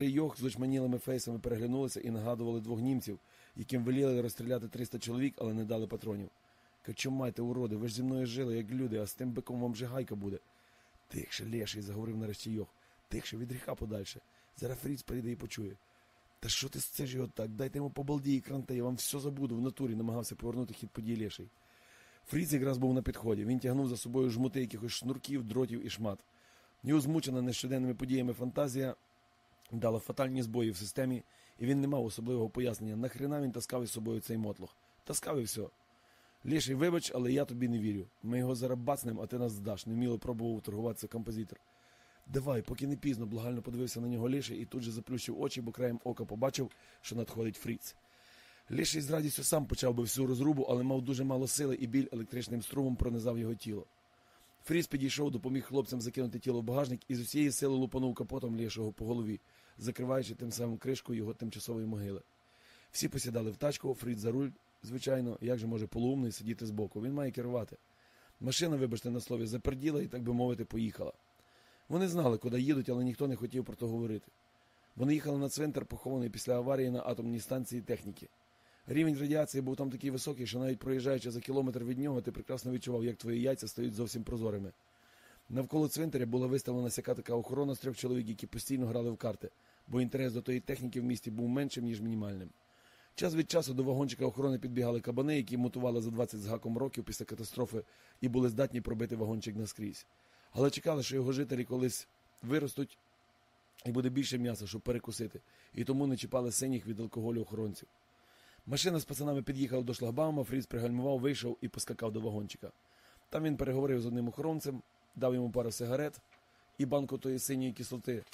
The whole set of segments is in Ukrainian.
Йох з очманілими фейсами переглянулися і нагадували двох німців, яким веліли розстріляти 300 чоловік, але не дали патронів. Качо майте, уроди, ви ж зі мною жили, як люди, а з тим биком вам же гайка буде. Тихше, леший, заговорив нарешті Йох. Тихше, від гріха подальше. Зараз Фріц прийде і почує. Та що ти сцеш його так? Дайте йому по балді і кранте, я вам все забуду в натурі, намагався повернути хід подій леший. Фріц якраз був на підході. Він тягнув за собою жмути якихось шнурків, дротів і шмат. Його змучена нещоденними подіями фантазія дала фатальні збої в системі, і він не мав особливого пояснення, нахрена він таскав із собою цей мотлох. Таскав і все. Ліший, вибач, але я тобі не вірю. Ми його зараз бацнем, а ти нас здаш. Неміло пробував торгуватися композитор. Давай, поки не пізно, благально подивився на нього Ліший і тут же заплющив очі, бо краєм ока побачив, що надходить Фріц. Ліший з радістю сам почав би всю розрубу, але мав дуже мало сили і біль електричним струмом пронизав його тіло. Фріц підійшов, допоміг хлопцям закинути тіло в багажник і з усієї сили лупанув капотом лішого по голові, закриваючи тим самим кришку його тимчасової могили. Всі посідали в тачку, Фріц за руль, звичайно, як же може полуумний сидіти збоку. Він має керувати. Машина, вибачте на слові, заперділа і, так би мовити, поїхала. Вони знали, куди їдуть, але ніхто не хотів про то говорити. Вони їхали на цвинтар, похований після аварії на атомній станції техніки. Рівень радіації був там такий високий, що навіть проїжджаючи за кілометр від нього, ти прекрасно відчував, як твої яйця стають зовсім прозорими. Навколо цвинтаря була виставлена сяка така охорона з трьох чоловік, які постійно грали в карти, бо інтерес до тої техніки в місті був меншим, ніж мінімальним. Час від часу до вагончика охорони підбігали кабани, які мутували за 20 з гаком років після катастрофи і були здатні пробити вагончик наскрізь. Але чекали, що його жителі колись виростуть і буде більше м'яса, щоб перекусити, і тому не чіпали синіх від алкоголю охоронців. Машина з пацанами під'їхала до шлагбаума, Фріц пригальмував, вийшов і поскакав до вагончика. Там він переговорив з одним охоронцем, дав йому пару сигарет і банку тої синьої кислоти,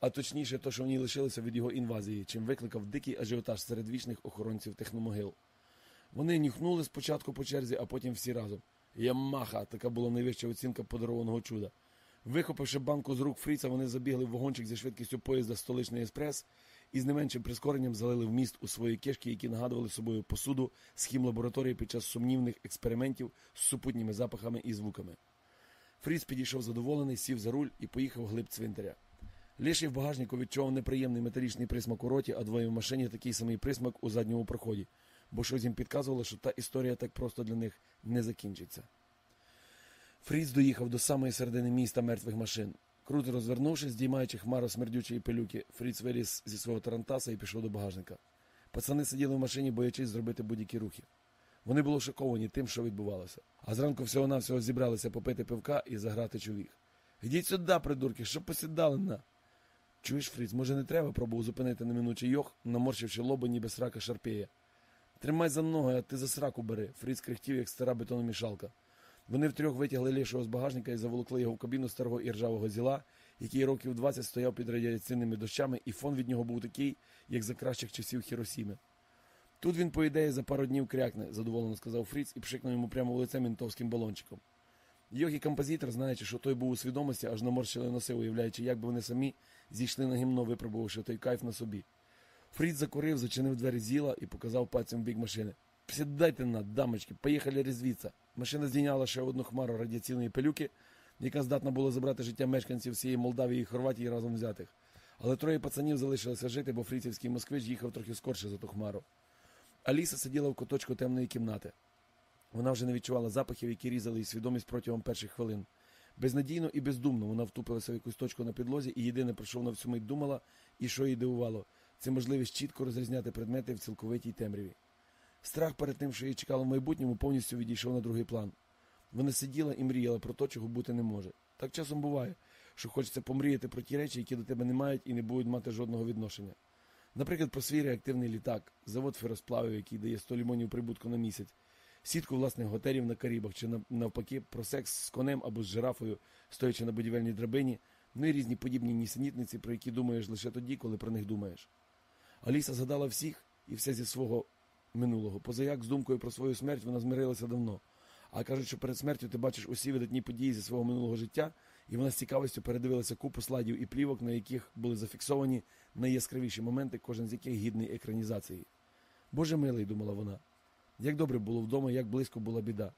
а точніше, то, що в ній лишилося від його інвазії, чим викликав дикий ажіотаж серед вічних охоронців техномогил. Вони нюхнули спочатку по черзі, а потім всі разом. Ямаха, така була найвища оцінка подарованого чуда. Вихопивши банку з рук Фріца, вони забігли в вагончик зі швидкістю поїзда столичний еспрес і з не меншим прискоренням залили в міст у свої кишки, які нагадували собою посуду з хімлабораторії під час сумнівних експериментів з супутніми запахами і звуками. Фріц підійшов задоволений, сів за руль і поїхав глиб цвинтаря. Ліший в багажнику відчував неприємний металічний присмак у роті, а двоє в машині такий самий присмак у задньому проході, бо щось їм підказувало, що та історія так просто для них не закінчиться. Фріц доїхав до самої середини міста мертвих машин. Круто розвернувшись, здіймаючи хмару смердючої пилюки, Фріц виліз зі свого тарантаса і пішов до багажника. Пацани сиділи в машині, боячись зробити будь-які рухи. Вони були шоковані тим, що відбувалося. А зранку всього-навсього зібралися попити пивка і заграти чоловік. Йдіть сюди, придурки, що посідали на. Чуєш, Фріц, може не треба пробував зупинити неминучий йох, наморщивши лоба, ніби срака шарпеє. Тримай за ноги, а ти за сраку бери. Фріц кряхтів, як стара бетономішалка. Вони втрьох витягли лішого з багажника і заволокли його в кабіну старого іржавого зіла, який років 20 стояв під радіаційними дощами, і фон від нього був такий, як за кращих часів Хіросіми. Тут він, по ідеї, за пару днів крякне, задоволено сказав Фріц і пшикнув йому прямо в лице мінтовським балончиком. Йох і композитор, знаючи, що той був у свідомості, аж наморщили носи, уявляючи, як би вони самі зійшли на гімно, випробувавши той кайф на собі. Фріц закурив, зачинив двері зіла і показав пальцем в бік машини. Сідайте на, дамочки, поїхали резвіться. Машина здійняла ще одну хмару радіаційної пилюки, яка здатна була забрати життя мешканців всієї Молдавії і Хорватії разом взятих. Але троє пацанів залишилися жити, бо фріцівський москвич їхав трохи скорше за ту хмару. Аліса сиділа в куточку темної кімнати. Вона вже не відчувала запахів, які різали її свідомість протягом перших хвилин. Безнадійно і бездумно вона втупилася в якусь точку на підлозі і єдине, про що вона всю мить думала, і що її дивувало, це можливість чітко розрізняти предмети в цілковитій темряві. Страх перед тим, що її чекало в майбутньому, повністю відійшов на другий план. Вона сиділа і мріяла про те, чого бути не може. Так часом буває, що хочеться помріяти про ті речі, які до тебе не мають і не будуть мати жодного відношення. Наприклад, про свій реактивний літак, завод феросплавів, який дає 100 лімонів прибутку на місяць, сітку власних готелів на Карібах чи навпаки про секс з конем або з жирафою, стоячи на будівельній драбині, ну і різні подібні нісенітниці, про які думаєш лише тоді, коли про них думаєш. Аліса згадала всіх і все зі свого минулого. Позаяк з думкою про свою смерть вона змирилася давно. А кажуть, що перед смертю ти бачиш усі видатні події зі свого минулого життя, і вона з цікавістю передивилася купу слайдів і плівок, на яких були зафіксовані найяскравіші моменти, кожен з яких гідний екранізації. Боже милий, думала вона, як добре було вдома, як близько була біда.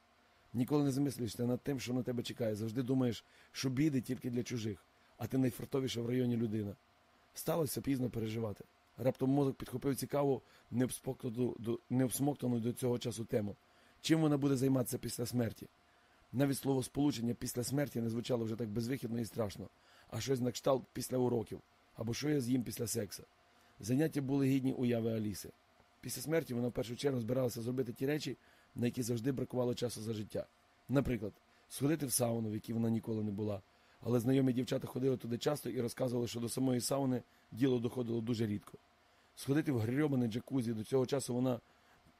Ніколи не замислюєшся над тим, що на тебе чекає. Завжди думаєш, що біди тільки для чужих, а ти найфартовіша в районі людина. Сталося пізно переживати. Раптом мозок підхопив цікаву, необсмоктану до, цього часу тему. Чим вона буде займатися після смерті? Навіть слово сполучення після смерті не звучало вже так безвихідно і страшно, а щось на кшталт після уроків, або що я з'їм після секса. Заняття були гідні уяви Аліси. Після смерті вона в першу чергу збиралася зробити ті речі, на які завжди бракувало часу за життя. Наприклад, сходити в сауну, в якій вона ніколи не була. Але знайомі дівчата ходили туди часто і розказували, що до самої сауни діло доходило дуже рідко. Сходити в грьобане джакузі, до цього часу вона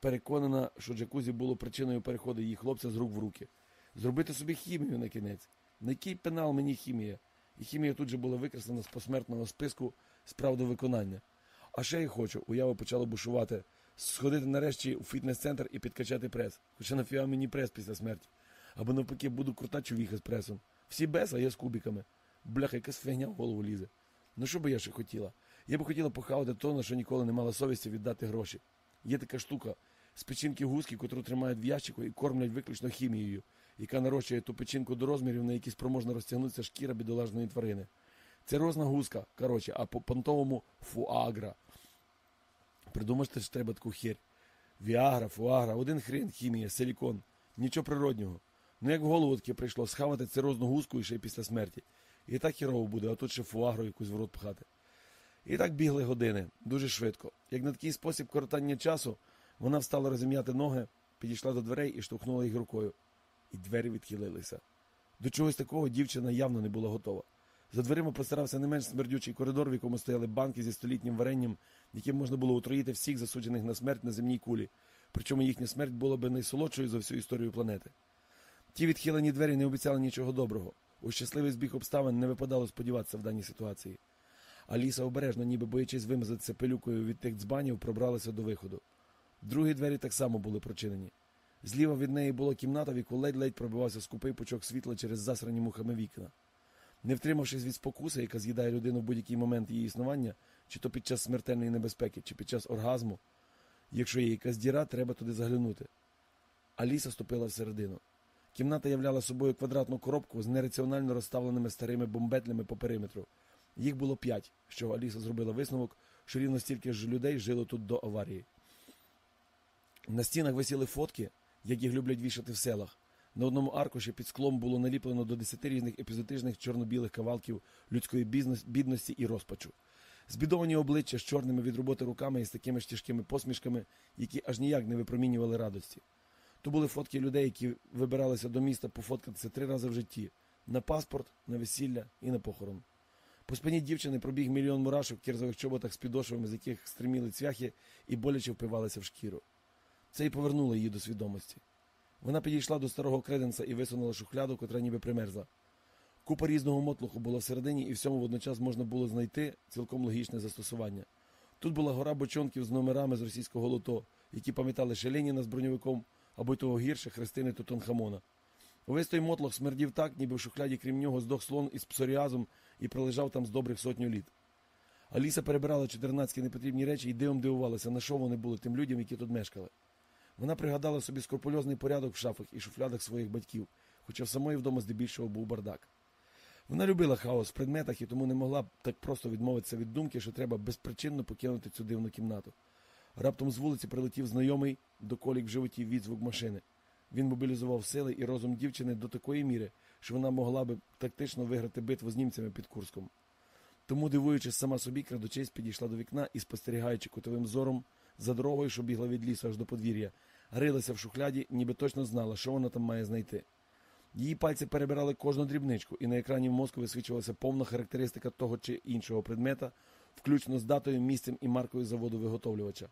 переконана, що джакузі було причиною переходу її хлопця з рук в руки. Зробити собі хімію на кінець. На який пенал мені хімія? І хімія тут же була викреслена з посмертного списку справ до виконання. А ще я хочу, уява почала бушувати, сходити нарешті у фітнес-центр і підкачати прес. Хоча нафіга мені прес після смерті. Або навпаки буду крута човіха з пресом. Всі без, а я з кубиками. Бляха, якась фігня в голову лізе. Ну що би я ще хотіла? Я би хотіла похавати то, на що ніколи не мала совісті віддати гроші. Є така штука з печінки гуски, котру тримають в ящику і кормлять виключно хімією, яка нарощує ту печінку до розмірів, на які спроможна розтягнутися шкіра бідолажної тварини. Це розна гуска, коротше, а по понтовому фуагра. Придумаєте, що треба таку херь. Віагра, фуагра, один хрен, хімія, силікон. Нічого природнього. Ну як в голову таке прийшло схавати цирозну гуску і ще й після смерті. І так хірово буде, а тут ще фуагру якусь в рот пхати. І так бігли години, дуже швидко. Як на такий спосіб коротання часу, вона встала розім'яти ноги, підійшла до дверей і штовхнула їх рукою. І двері відхилилися. До чогось такого дівчина явно не була готова. За дверима простирався не менш смердючий коридор, в якому стояли банки зі столітнім варенням, яким можна було отруїти всіх засуджених на смерть на земній кулі. Причому їхня смерть була би найсолодшою за всю історію планети. Ті відхилені двері не обіцяли нічого доброго. У щасливий збіг обставин не випадало сподіватися в даній ситуації. Аліса обережно, ніби боячись вимазатися пилюкою від тих дзбанів, пробралася до виходу. Другі двері так само були прочинені. Зліва від неї була кімната, в яку ледь-ледь пробивався скупий пучок світла через засрані мухами вікна. Не втримавшись від спокуси, яка з'їдає людину в будь-який момент її існування, чи то під час смертельної небезпеки, чи під час оргазму, якщо є якась діра, треба туди заглянути. Аліса ступила всередину. Кімната являла собою квадратну коробку з нераціонально розставленими старими бомбетлями по периметру. Їх було п'ять, що Аліса зробила висновок, що рівно стільки ж людей жило тут до аварії. На стінах висіли фотки, як їх люблять вішати в селах. На одному аркуші під склом було наліплено до десяти різних епізотичних чорно-білих кавалків людської бідності і розпачу. Збідовані обличчя з чорними від роботи руками і з такими ж тяжкими посмішками, які аж ніяк не випромінювали радості. То були фотки людей, які вибиралися до міста пофоткатися три рази в житті: на паспорт, на весілля і на похорон. По спині дівчини пробіг мільйон мурашок в кірзових чоботах з підошвами, з яких стриміли цвяхи і боляче впивалися в шкіру. Це й повернуло її до свідомості. Вона підійшла до старого креденса і висунула шухляду, котра ніби примерзла. Купа різного мотлуху була всередині, і всьому водночас можна було знайти цілком логічне застосування. Тут була гора бочонків з номерами з російського лото, які пам'ятали ще Леніна з броньовиком, або й того гірше хрестини Тутанхамона. Увесь той мотлох смердів так, ніби в шухляді, крім нього, здох слон із псоріазом і пролежав там з добрих сотню літ. Аліса перебирала 14 непотрібні речі і дивом дивувалася, на що вони були тим людям, які тут мешкали. Вона пригадала собі скрупульозний порядок в шафах і шуфлядах своїх батьків, хоча в самої вдома здебільшого був бардак. Вона любила хаос в предметах і тому не могла б так просто відмовитися від думки, що треба безпричинно покинути цю дивну кімнату. Раптом з вулиці прилетів знайомий до колік в животі відзвук машини. Він мобілізував сили і розум дівчини до такої міри, що вона могла би тактично виграти битву з німцями під Курском. Тому, дивуючись сама собі, крадучись, підійшла до вікна і, спостерігаючи кутовим зором за дорогою, що бігла від лісу аж до подвір'я, рилася в шухляді, ніби точно знала, що вона там має знайти. Її пальці перебирали кожну дрібничку, і на екрані в мозку висвічувалася повна характеристика того чи іншого предмета, включно з датою, місцем і маркою заводу виготовлювача.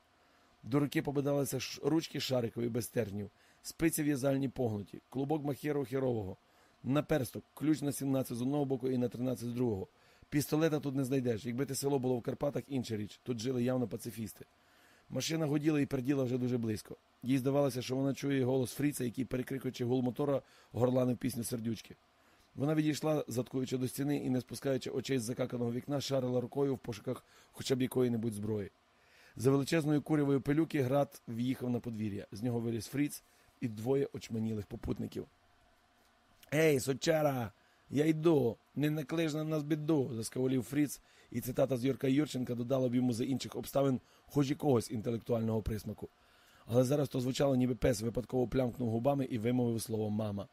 До руки попадалися ш- ручки шарикові без стержнів, спиці в'язальні погнуті, клубок махєру херового, наперсток, ключ на 17 з одного боку і на 13 з другого. Пістолета тут не знайдеш. Якби те село було в Карпатах, інша річ. Тут жили явно пацифісти. Машина гуділа і перділа вже дуже близько. Їй здавалося, що вона чує голос Фріца, який, перекрикуючи гул мотора, горланив пісню сердючки. Вона відійшла, заткуючи до стіни і, не спускаючи очей з закаканого вікна, шарила рукою в пошуках хоча б якої-небудь зброї. За величезною курявою пилюки град в'їхав на подвір'я. З нього виліз Фріц і двоє очманілих попутників. Ей, сучара! Я йду, не наклиж на нас біду, заскаволів Фріц, і цитата з Юрка Юрченка додала б йому за інших обставин хоч якогось інтелектуального присмаку. Але зараз то звучало, ніби пес випадково плямкнув губами і вимовив слово мама.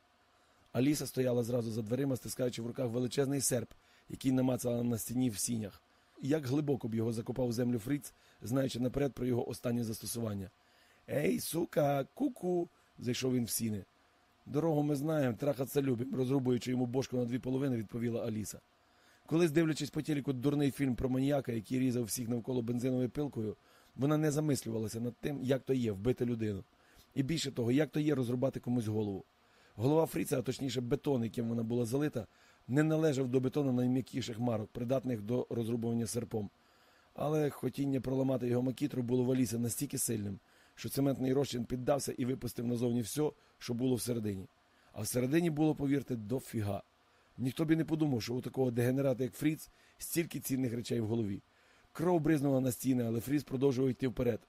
Аліса стояла зразу за дверима, стискаючи в руках величезний серп, який намацала на стіні в сінях. Як глибоко б його закопав землю Фріц, знаючи наперед про його останнє застосування. Ей, сука, ку-ку, зайшов він в сіни. Дорогу ми знаємо, трахаться любим, розрубуючи йому бошку на дві половини, відповіла Аліса. Колись, дивлячись по телеку дурний фільм про маніяка, який різав всіх навколо бензиновою пилкою, вона не замислювалася над тим, як то є вбити людину. І більше того, як то є розрубати комусь голову. Голова Фріца, а точніше бетон, яким вона була залита, не належав до бетону найм'якіших марок, придатних до розрубування серпом. Але хотіння проламати його макітру було в Алісі настільки сильним, що цементний розчин піддався і випустив назовні все, що було всередині. А всередині було, повірте, дофіга. Ніхто б і не подумав, що у такого дегенерата, як Фріц, стільки цінних речей в голові. Кров бризнула на стіни, але Фріц продовжував йти вперед.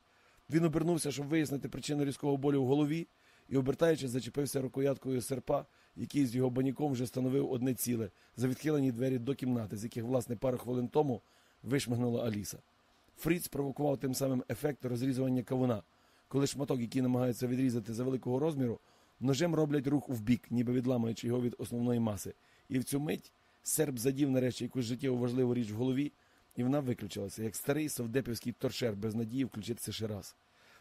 Він обернувся, щоб вияснити причину різкого болю в голові, і, обертаючись, зачепився рукояткою серпа, який з його баніком вже становив одне ціле, за відхилені двері до кімнати, з яких, власне, пару хвилин тому вишмигнула Аліса. Фріц провокував тим самим ефект розрізування кавуна, коли шматок, який намагаються відрізати за великого розміру, ножем роблять рух вбік, ніби відламуючи його від основної маси. І в цю мить серп задів нарешті якусь життєво важливу річ в голові, і вона виключилася, як старий совдепівський торшер без надії включитися ще раз.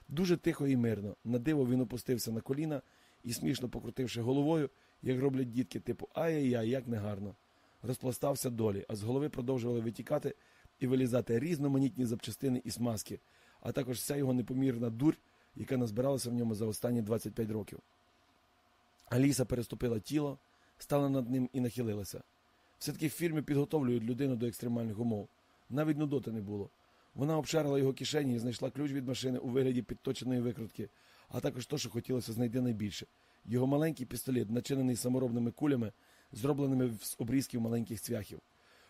Дуже тихо і мирно. На диво він опустився на коліна і, смішно покрутивши головою, як роблять дітки, типу ай-яй-яй, як негарно. Розпластався долі, а з голови продовжували витікати і вилізати різноманітні запчастини і смазки, а також вся його непомірна дурь, яка назбиралася в ньому за останні 25 років. Аліса переступила тіло, стала над ним і нахилилася. Все-таки в фільмі підготовлюють людину до екстремальних умов. Навіть нудоти не було. Вона обшарила його кишені і знайшла ключ від машини у вигляді підточеної викрутки, а також то, що хотілося знайти найбільше. Його маленький пістолет, начинений саморобними кулями, зробленими з обрізків маленьких цвяхів.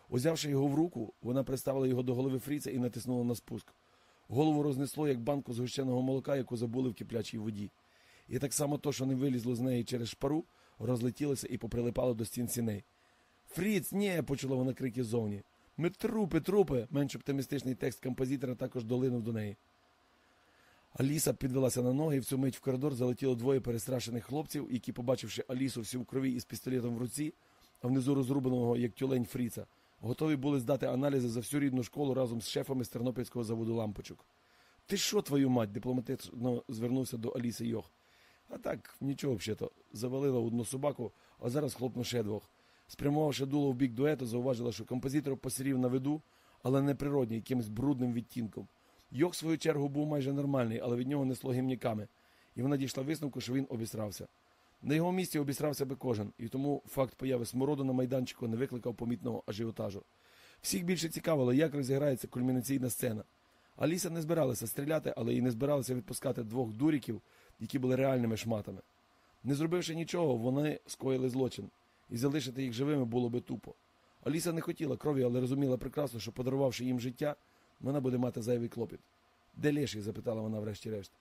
Узявши його в руку, вона приставила його до голови Фріца і натиснула на спуск. Голову рознесло, як банку згущеного молока, яку забули в киплячій воді. І так само то, що не вилізло з неї через шпару, розлетілося і поприлипало до стін сіней. Фріц, ні, почула вона крики ззовні. Ми трупи, трупи. Менш оптимістичний текст композитора також долинув до неї. Аліса підвелася на ноги, і в цю мить в коридор залетіло двоє перестрашених хлопців, які, побачивши Алісу всю в крові із пістолетом в руці, а внизу розрубаного, як тюлень Фріца, готові були здати аналізи за всю рідну школу разом з шефами з Тернопільського заводу лампочок. Ти що, твою мать? дипломатично звернувся до Аліси Йох. А так, нічого взагалі-то. Завалила одну собаку, а зараз хлопну ще двох. Спрямувавши дуло в бік дуету, зауважила, що композитор посірів на виду, але не природній, якимось брудним відтінком. Йох, в свою чергу, був майже нормальний, але від нього несло гімніками, і вона дійшла висновку, що він обісрався. На його місці обісрався би кожен, і тому факт появи смороду на майданчику не викликав помітного ажіотажу. Всіх більше цікавило, як розіграється кульмінаційна сцена. Аліса не збиралася стріляти, але і не збиралася відпускати двох дуріків, які були реальними шматами. Не зробивши нічого, вони скоїли злочин, і залишити їх живими було би тупо. Аліса не хотіла крові, але розуміла прекрасно, що подарувавши їм життя, вона буде мати зайвий клопіт. Де Леший? запитала вона врешті-решт.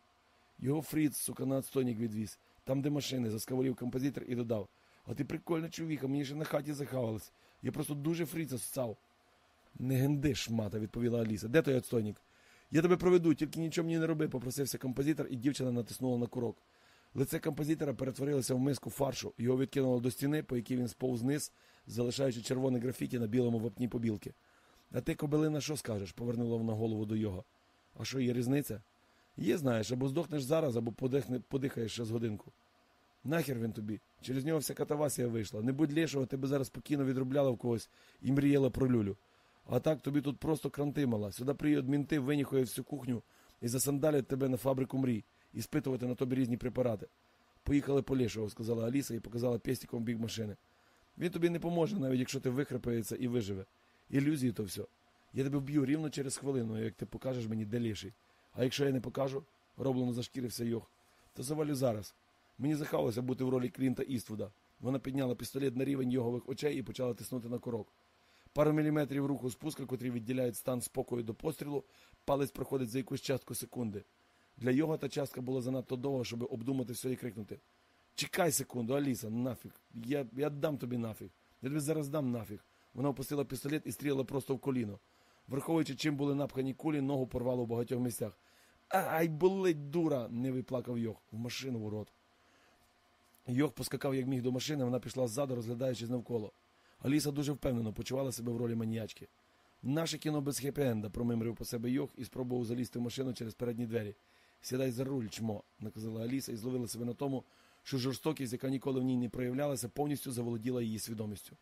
Його Фріц, сука, на отстойник відвіз, там, де машини, заскавалів композитор і додав. А ти прикольна чоловіка, мені ще на хаті захавалась. Я просто дуже Фріца ссав. Не генди, шмата, відповіла Аліса. Де той отстойник? Я тебе проведу, тільки нічого мені не роби, попросився композитор, і дівчина натиснула на курок. Лице композитора перетворилося в миску фаршу, його відкинуло до стіни, по якій він сповз вниз, залишаючи червоне графіті на білому вапні побілки. А ти, кобилина, що скажеш? повернула вона голову до його. А що, є різниця? Є, знаєш, або здохнеш зараз, або подихне, подихаєш ще з годинку. Нахер він тобі. Через нього вся катавасія вийшла. Не будь лішого, тебе зараз спокійно відробляла в когось і мріяла про люлю. А так тобі тут просто кранти мала. Сюди приїдуть мінти, виніхує всю кухню і засандалять тебе на фабрику мрій і спитувати на тобі різні препарати. Поїхали по Лешого, сказала Аліса і показала пестиком бік машини. Він тобі не поможе, навіть якщо ти вихрапається і виживе. Ілюзії то все. Я тебе вб'ю рівно через хвилину, як ти покажеш мені, де ліший. А якщо я не покажу, роблено зашкірився Йох, то завалю зараз. Мені захалося бути в ролі Клінта Іствуда. Вона підняла пістолет на рівень йогових очей і почала тиснути на курок. Пару міліметрів руху спуска, котрі відділяють стан спокою до пострілу, палець проходить за якусь частку секунди. Для його та частка була занадто довга, щоб обдумати все і крикнути. Чекай секунду, Аліса, нафіг. Я я дам тобі нафіг. Я тобі зараз дам нафіг. Вона опустила пістолет і стріляла просто в коліно. Враховуючи, чим були напхані кулі, ногу порвало в багатьох місцях. Ай, болить, дура! не виплакав Йох. В машину в рот. Йох поскакав як міг до машини, вона пішла ззаду, розглядаючись навколо. Аліса дуже впевнено почувала себе в ролі маніячки. Наше кіно без хеппі-енда, промимрив по себе Йох і спробував залізти в машину через передні двері. Сідай за руль, чмо, наказала Аліса і зловила себе на тому, що жорстокість, яка ніколи в ній не проявлялася, повністю заволоділа її свідомістю.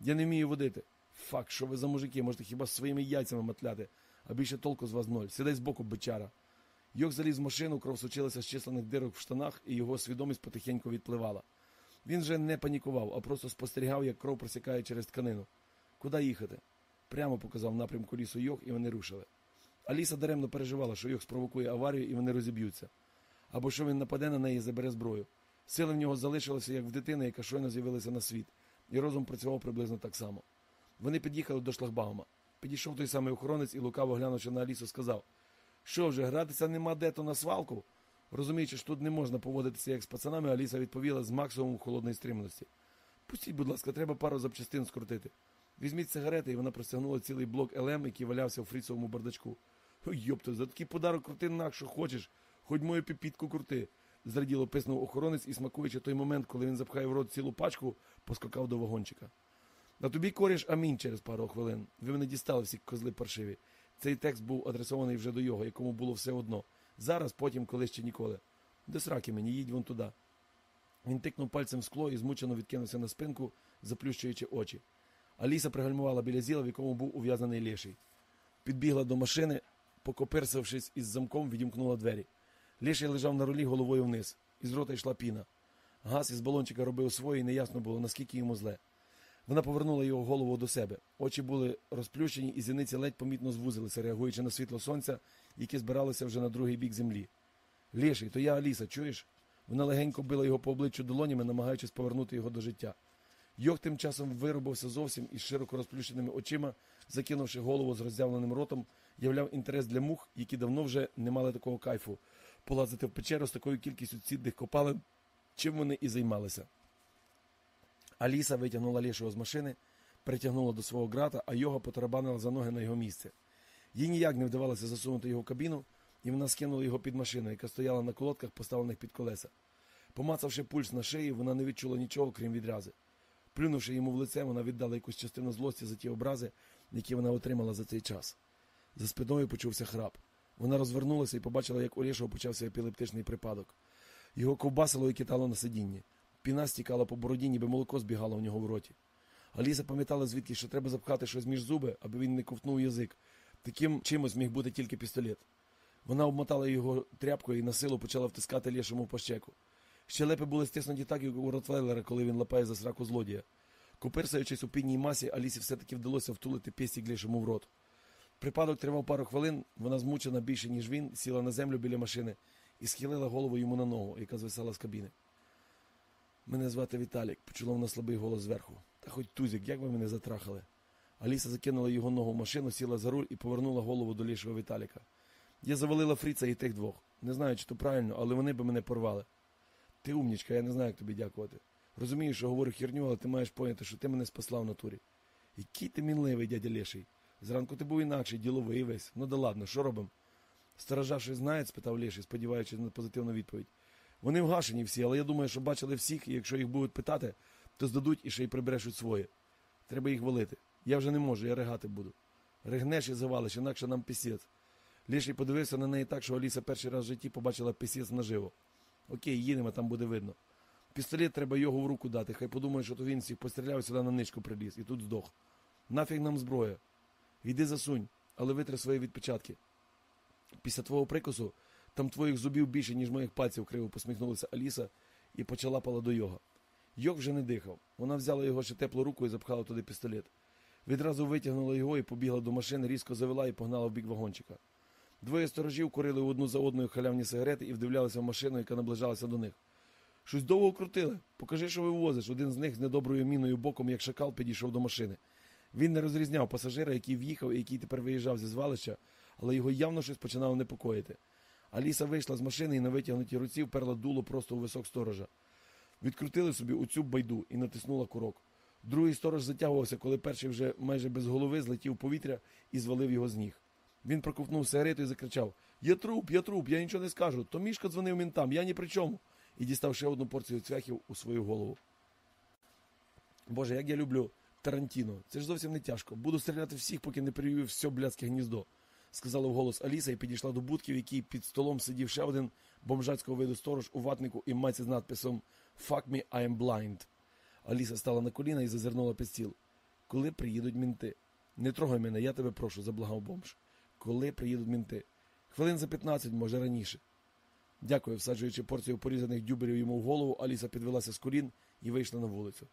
Я не вмію водити. Фак, що ви за мужики, можете хіба своїми яйцями матляти, а більше толку з вас ноль. Сідай збоку, бичара. Йох заліз в машину, кров сочилася з численних дирок в штанах, і його свідомість потихеньку відпливала. Він же не панікував, а просто спостерігав, як кров просікає через тканину. Куди їхати? Прямо показав напрямку лісу Йох, і вони рушили. Аліса даремно переживала, що Йох спровокує аварію і вони розіб'ються. Або що він нападе на неї і забере зброю. Сили в нього залишилися, як в дитини, яка щойно з'явилася на світ, і розум працював приблизно так само. Вони під'їхали до шлагбаума. Підійшов той самий охоронець і лукаво глянувши на Алісу, сказав: Що вже, гратися нема де то на свалку? Розуміючи, що тут не можна поводитися як з пацанами, Аліса відповіла з максимумом холодної стриманості. Пустіть, будь ласка, треба пару запчастин скрутити. Візьміть сигарети, і вона простягнула цілий блок ЛМ, який валявся в фріцовому бардачку. Йопто, за такий подарок крути що хочеш, хоч мою піпітку крути. Зраділо писнув охоронець і, смакуючи той момент, коли він запхає в рот цілу пачку, поскакав до вагончика. На тобі коріш амінь через пару хвилин. Ви мене дістали всі козли паршиві. Цей текст був адресований вже до його, якому було все одно. Зараз, потім, коли ще ніколи. До сраки мені, їдь вон туди. Він тикнув пальцем в скло і змучено відкинувся на спинку, заплющуючи очі. Аліса пригальмувала біля зіла, в якому був ув'язаний ліший. Підбігла до машини, покоперсавшись із замком, відімкнула двері. Ліший лежав на рулі головою вниз, із рота йшла піна. Газ із балончика робив своє, і неясно було, наскільки йому зле. Вона повернула його голову до себе. Очі були розплющені, і зіниці ледь помітно звузилися, реагуючи на світло сонця, яке збиралося вже на другий бік землі. Ліший, то я Аліса, чуєш? Вона легенько била його по обличчю долонями, намагаючись повернути його до життя. Йох тим часом вирубався зовсім із широко розплющеними очима, закинувши голову з роззявленим ротом, являв інтерес для мух, які давно вже не мали такого кайфу, полазити в печеру з такою кількістю цідних копалин, чим вони і займалися. Аліса витягнула лішого з машини, притягнула до свого грата, а йога потарабанила за ноги на його місце. Їй ніяк не вдавалося засунути його в кабіну, і вона скинула його під машину, яка стояла на колодках, поставлених під колеса. Помацавши пульс на шиї, вона не відчула нічого, крім відрази. Плюнувши йому в лице, вона віддала якусь частину злості за ті образи, які вона отримала за цей час. За спиною почувся храп. Вона розвернулася і побачила, як у Лєшого почався епілептичний припадок. Його ковбасило і китало на сидінні. Піна стікала по бороді, ніби молоко збігало в нього в роті. Аліса пам'ятала звідки, що треба запхати щось між зуби, аби він не ковтнув язик. Таким чимось міг бути тільки пістолет. Вона обмотала його тряпкою і на силу почала втискати лішому по щеку. Щелепи були стиснуті так, як у Ротвейлера, коли він лапає за сраку злодія. Купирсаючись у пінній масі, Алісі все-таки вдалося втулити пістік лішому в рот. Припадок тривав пару хвилин, вона змучена більше, ніж він, сіла на землю біля машини і схилила голову йому на ногу, яка звисала з кабіни. Мене звати Віталік, почула вона слабий голос зверху. Та хоч тузік, як ви мене затрахали. Аліса закинула його ногу в машину, сіла за руль і повернула голову до лішого Віталіка. Я завалила Фріца і тих двох. Не знаю, чи то правильно, але вони би мене порвали. Ти умнічка, я не знаю, як тобі дякувати. Розумію, що говорю херню, але ти маєш поняти, що ти мене спасла в натурі. Який ти мінливий, дядя Леший. Зранку ти був інакший, діловий весь. Ну да ладно, що робимо? Сторожа щось знають? спитав Леший, сподіваючись на позитивну відповідь. Вони вгашені всі, але я думаю, що бачили всіх, і якщо їх будуть питати, то здадуть і ще й прибрешуть своє. Треба їх валити. Я вже не можу, я ригати буду. Ригнеш і завалиш, інакше нам пісець. Ліший подивився на неї так, що Аліса перший раз в житті побачила пісець наживо. Окей, їдемо, там буде видно. Пістолет треба його в руку дати, хай подумає, що то він всіх постріляв сюди на ничку приліз, і тут здох. Нафіг нам зброя. Йди засунь, але витри свої відпечатки. Після твого прикусу там твоїх зубів більше, ніж моїх пальців, криво посміхнулася Аліса і почала пала до йога. Йог вже не дихав. Вона взяла його ще теплу руку і запхала туди пістолет. Відразу витягнула його і побігла до машини, різко завела і погнала в бік вагончика. Двоє сторожів курили одну за одною халявні сигарети і вдивлялися в машину, яка наближалася до них. Щось довго крутили. Покажи, що вивозиш. Один з них з недоброю міною боком, як шакал, підійшов до машини. Він не розрізняв пасажира, який в'їхав і який тепер виїжджав зі звалища, але його явно щось починало непокоїти. Аліса вийшла з машини і на витягнутій руці вперла дуло просто у висок сторожа. Відкрутили собі оцю байду і натиснула курок. Другий сторож затягувався, коли перший вже майже без голови злетів повітря і звалив його з ніг. Він проковтнув сигарету і закричав: Я труп, я труп, я нічого не скажу. То мішка дзвонив мінтам, я ні при чому. І дістав ще одну порцію цвяхів у свою голову. Боже, як я люблю Тарантіно. Це ж зовсім не тяжко. Буду стріляти всіх, поки не привів все блядське гніздо, сказала вголос Аліса і підійшла до будки, в якій під столом сидів ще один бомжацького виду сторож у ватнику і майці з надписом Fuck me, I am blind. Аліса стала на коліна і зазирнула під стіл. Коли приїдуть мінти? Не трогай мене, я тебе прошу, заблагав бомж. Коли приїдуть мінти? Хвилин за 15, може раніше. Дякую, всаджуючи порцію порізаних дюбелів йому в голову, Аліса підвелася з колін і вийшла на вулицю.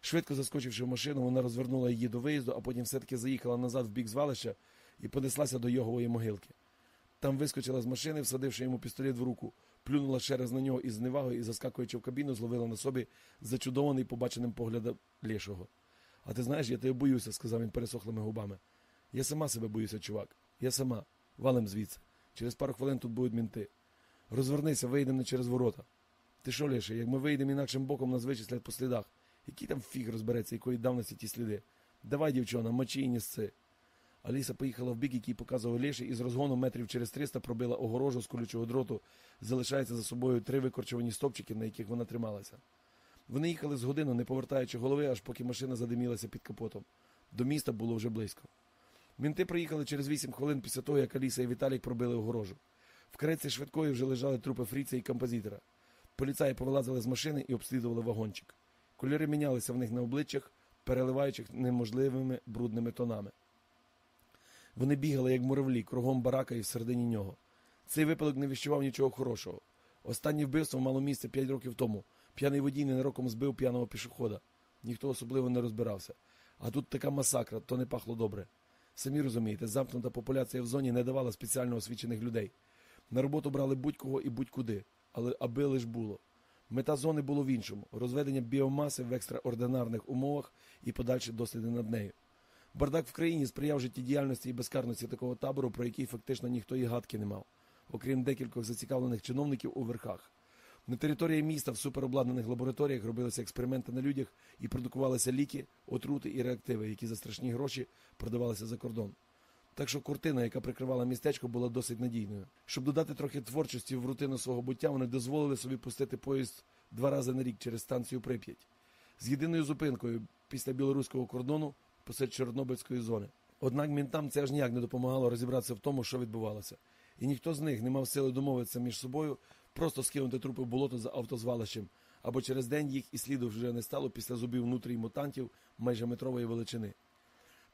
Швидко заскочивши в машину, вона розвернула її до виїзду, а потім все-таки заїхала назад в бік звалища і понеслася до йогової могилки. Там вискочила з машини, всадивши йому пістолет в руку, плюнула ще раз на нього із зневагою і, заскакуючи в кабіну, зловила на собі зачудований побаченим поглядом лішого. А ти знаєш, я тебе боюся, сказав він пересохлими губами. Я сама себе боюся, чувак. Я сама. Валим звідси. Через пару хвилин тут будуть мінти. Розвернися, вийдемо не через ворота. Ти що, Леше, як ми вийдемо інакшим боком, нас вичислять по слідах. Який там фіг розбереться, якої давності ті сліди. Давай, дівчона, мочи і нісси. Аліса поїхала в бік, який показував Леші, і з розгону метрів через 300 пробила огорожу з колючого дроту, залишається за собою три викорчувані стопчики, на яких вона трималася. Вони їхали з годину, не повертаючи голови, аж поки машина задимілася під капотом. До міста було вже близько. Мінти приїхали через 8 хвилин після того, як Аліса і Віталік пробили огорожу. В кареці швидкої вже лежали трупи Фріца і композитора. Поліцаї повилазили з машини і обслідували вагончик. Кольори мінялися в них на обличчях, переливаючи неможливими брудними тонами. Вони бігали, як муравлі, кругом барака і всередині нього. Цей випадок не віщував нічого хорошого. Останнє вбивство мало місце 5 років тому. П'яний водій ненароком збив п'яного пішохода. Ніхто особливо не розбирався. А тут така масакра, то не пахло добре. Самі розумієте, замкнута популяція в зоні не давала спеціально освічених людей. На роботу брали будь-кого і будь-куди, але аби лиш було. Мета зони було в іншому розведення біомаси в екстраординарних умовах і подальші досліди над нею. Бардак в країні сприяв життєдіяльності і безкарності такого табору, про який фактично ніхто і гадки не мав, окрім декількох зацікавлених чиновників у верхах. На території міста в суперобладнаних лабораторіях робилися експерименти на людях і продукувалися ліки, отрути і реактиви, які за страшні гроші продавалися за кордон. Так що куртина, яка прикривала містечко, була досить надійною. Щоб додати трохи творчості в рутину свого буття, вони дозволили собі пустити поїзд два рази на рік через станцію Прип'ять з єдиною зупинкою після білоруського кордону посеред Чорнобильської зони. Однак мінтам це аж ніяк не допомагало розібратися в тому, що відбувалося. І ніхто з них не мав сили домовитися між собою, просто скинути трупи в болото за автозвалищем, або через день їх і сліду вже не стало після зубів внутрій мутантів майже метрової величини.